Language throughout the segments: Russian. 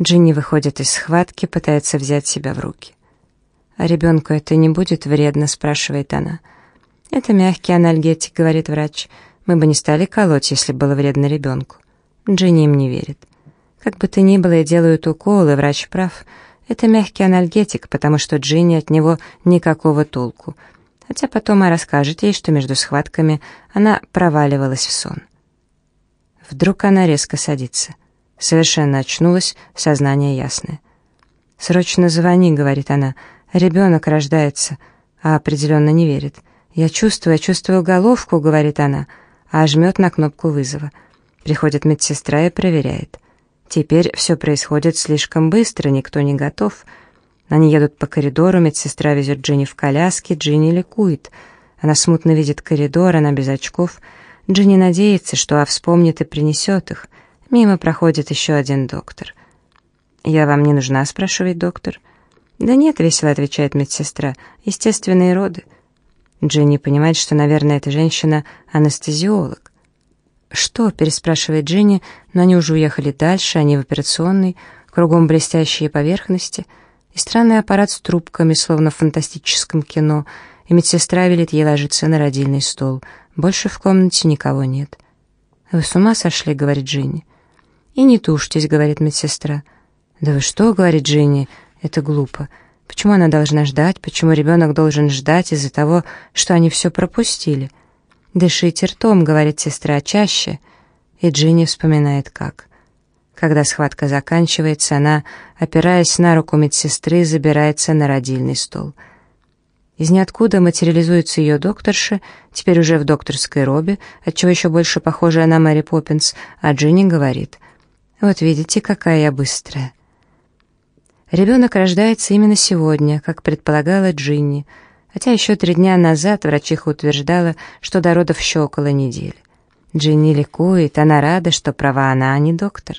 Джинни выходит из схватки, пытается взять себя в руки. «А ребенку это не будет вредно?» — спрашивает она. «Это мягкий анальгетик», — говорит врач. «Мы бы не стали колоть, если было вредно ребенку». Джинни им не верит. Как бы то ни было, и делают уколы, врач прав. Это мягкий анальгетик, потому что Джинни от него никакого толку. Хотя потом она расскажет ей, что между схватками она проваливалась в сон. Вдруг она резко садится. Совершенно очнулась, сознание ясное. «Срочно звони», — говорит она. «Ребенок рождается». А определенно не верит. «Я чувствую, я чувствую головку», — говорит она, а жмет на кнопку вызова. Приходит медсестра и проверяет. Теперь все происходит слишком быстро, никто не готов. Они едут по коридору, медсестра везет Джинни в коляске, Джинни ликует. Она смутно видит коридор, она без очков. Джинни надеется, что А вспомнит и принесет их. Мимо проходит еще один доктор. «Я вам не нужна?» — спрашивает доктор. «Да нет», — весело отвечает медсестра, — «естественные роды». Джинни понимает, что, наверное, эта женщина — анестезиолог. «Что?» — переспрашивает Джинни, но они уже уехали дальше, они в операционной, кругом блестящие поверхности, и странный аппарат с трубками, словно в фантастическом кино, и медсестра велит ей ложиться на родильный стол. Больше в комнате никого нет. «Вы с ума сошли?» — говорит Джинни. «И не тушьтесь», — говорит медсестра. «Да вы что?» — говорит Джинни. «Это глупо. Почему она должна ждать? Почему ребенок должен ждать из-за того, что они все пропустили?» «Дышите ртом», — говорит сестра, — «чаще». И Джинни вспоминает, как. Когда схватка заканчивается, она, опираясь на руку медсестры, забирается на родильный стол. Из ниоткуда материализуется ее докторша, теперь уже в докторской робе, отчего еще больше похожая на Мэри Поппинс, а Джинни говорит, «Вот видите, какая я быстрая». Ребенок рождается именно сегодня, как предполагала Джинни — хотя еще три дня назад врачиха утверждала, что до родов еще около недели. Джинни ликует, она рада, что права она, а не доктор.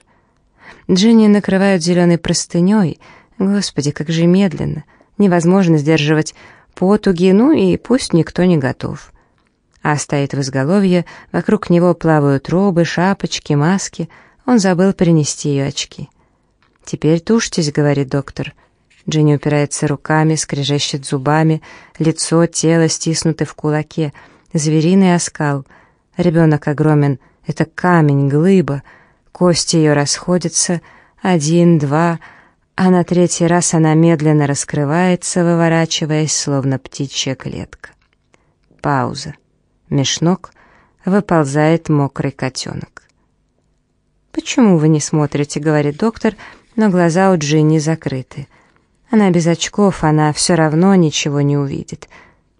Джинни накрывают зеленой простыней. Господи, как же медленно. Невозможно сдерживать потуги, ну и пусть никто не готов. А стоит в изголовье, вокруг него плавают робы, шапочки, маски. Он забыл принести ее очки. «Теперь тушьтесь», — говорит доктор. Джинни упирается руками, скрежещет зубами, лицо, тело стиснуты в кулаке, звериный оскал. Ребенок огромен, это камень, глыба. Кости ее расходятся, один, два, а на третий раз она медленно раскрывается, выворачиваясь, словно птичья клетка. Пауза. Мешнок. Выползает мокрый котенок. «Почему вы не смотрите?» — говорит доктор, но глаза у Джинни закрыты. Она без очков, она все равно ничего не увидит.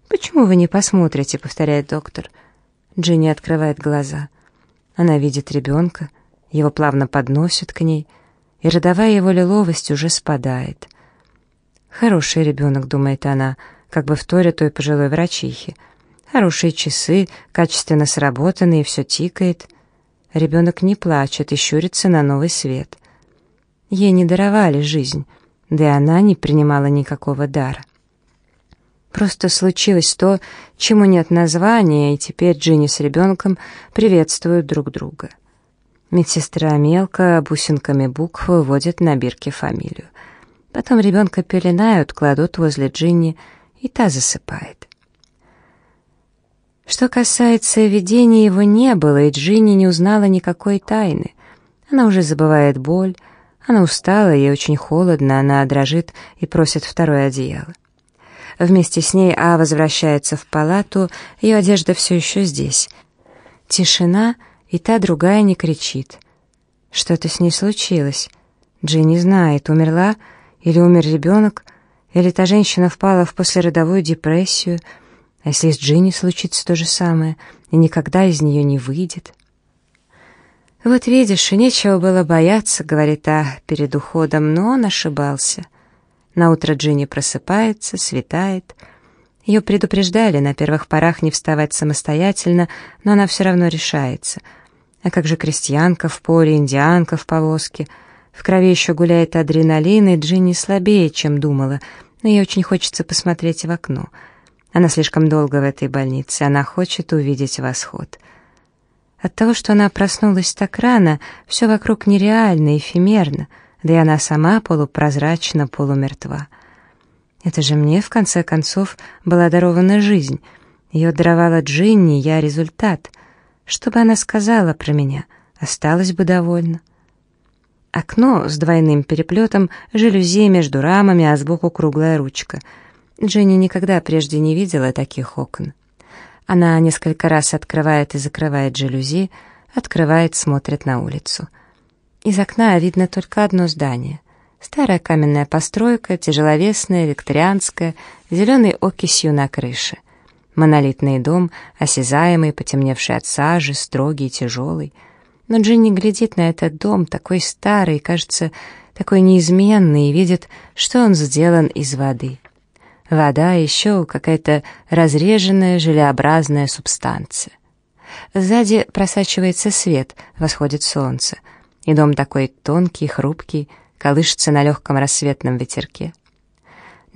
«Почему вы не посмотрите?» — повторяет доктор. Джинни открывает глаза. Она видит ребенка, его плавно подносят к ней, и родовая его лиловость уже спадает. «Хороший ребенок», — думает она, как бы вторя той пожилой врачихе. «Хорошие часы, качественно сработанные, все тикает». Ребенок не плачет и щурится на новый свет. Ей не даровали жизнь — да и она не принимала никакого дара. Просто случилось то, чему нет названия, и теперь Джинни с ребенком приветствуют друг друга. Медсестра мелко бусинками букв выводит на бирке фамилию. Потом ребенка пеленают, кладут возле Джинни, и та засыпает. Что касается видения, его не было, и Джинни не узнала никакой тайны. Она уже забывает боль, она устала, ей очень холодно, она дрожит и просит второе одеяло. Вместе с ней А возвращается в палату, ее одежда все еще здесь. Тишина, и та другая не кричит. Что-то с ней случилось. Джинни знает, умерла или умер ребенок, или та женщина впала в послеродовую депрессию, а если с Джинни случится то же самое, и никогда из нее не выйдет. «Вот видишь, нечего было бояться», — говорит А перед уходом, но он ошибался. Наутро Джинни просыпается, светает. Ее предупреждали на первых порах не вставать самостоятельно, но она все равно решается. А как же крестьянка в поле, индианка в повозке? В крови еще гуляет адреналин, и Джинни слабее, чем думала, но ей очень хочется посмотреть в окно. Она слишком долго в этой больнице, она хочет увидеть восход. От того, что она проснулась так рано, все вокруг нереально, эфемерно. да и она сама полупрозрачна, полумертва. Это же мне, в конце концов, была дарована жизнь. Ее даровала Джинни, я результат. Что бы она сказала про меня, осталась бы довольна. Окно с двойным переплетом, жалюзи между рамами, а сбоку круглая ручка. Дженни никогда прежде не видела таких окон. Она несколько раз открывает и закрывает жалюзи, открывает, смотрит на улицу. Из окна видно только одно здание. Старая каменная постройка, тяжеловесная, викторианская, зеленой окисью на крыше. Монолитный дом, осязаемый, потемневший от сажи, строгий, тяжелый — но Джинни глядит на этот дом, такой старый, кажется, такой неизменный, и видит, что он сделан из воды. Вода еще какая-то разреженная желеобразная субстанция. Сзади просачивается свет, восходит солнце, и дом такой тонкий, хрупкий, колышется на легком рассветном ветерке.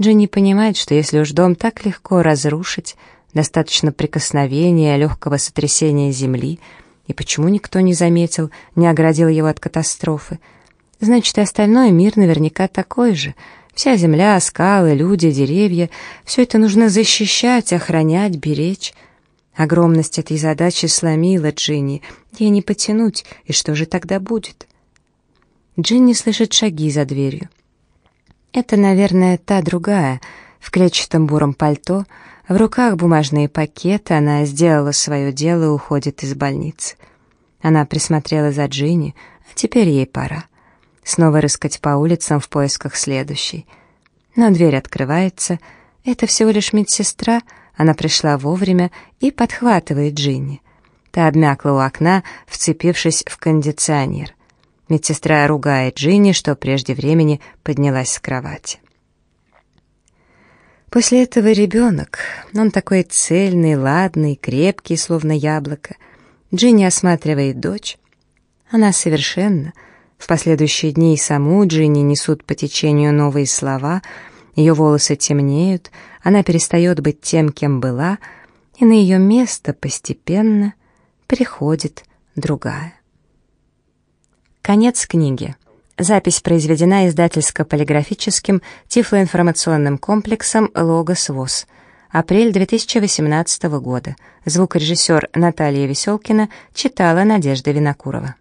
Джинни понимает, что если уж дом так легко разрушить, достаточно прикосновения, легкого сотрясения земли — и почему никто не заметил, не оградил его от катастрофы? Значит, и остальной мир наверняка такой же. Вся земля, скалы, люди, деревья — все это нужно защищать, охранять, беречь. Огромность этой задачи сломила Джинни. Ей не потянуть, и что же тогда будет? Джинни слышит шаги за дверью. Это, наверное, та другая, в клетчатом буром пальто — в руках бумажные пакеты, она сделала свое дело и уходит из больницы. Она присмотрела за Джинни, а теперь ей пора. Снова рыскать по улицам в поисках следующей. Но дверь открывается. Это всего лишь медсестра, она пришла вовремя и подхватывает Джинни. Та обмякла у окна, вцепившись в кондиционер. Медсестра ругает Джинни, что прежде времени поднялась с кровати. После этого ребенок, он такой цельный, ладный, крепкий, словно яблоко. Джинни осматривает дочь. Она совершенно. В последующие дни и саму Джинни несут по течению новые слова, ее волосы темнеют, она перестает быть тем, кем была, и на ее место постепенно приходит другая. Конец книги. Запись произведена издательско-полиграфическим тифлоинформационным комплексом «Логос ВОЗ». Апрель 2018 года. Звукорежиссер Наталья Веселкина читала Надежда Винокурова.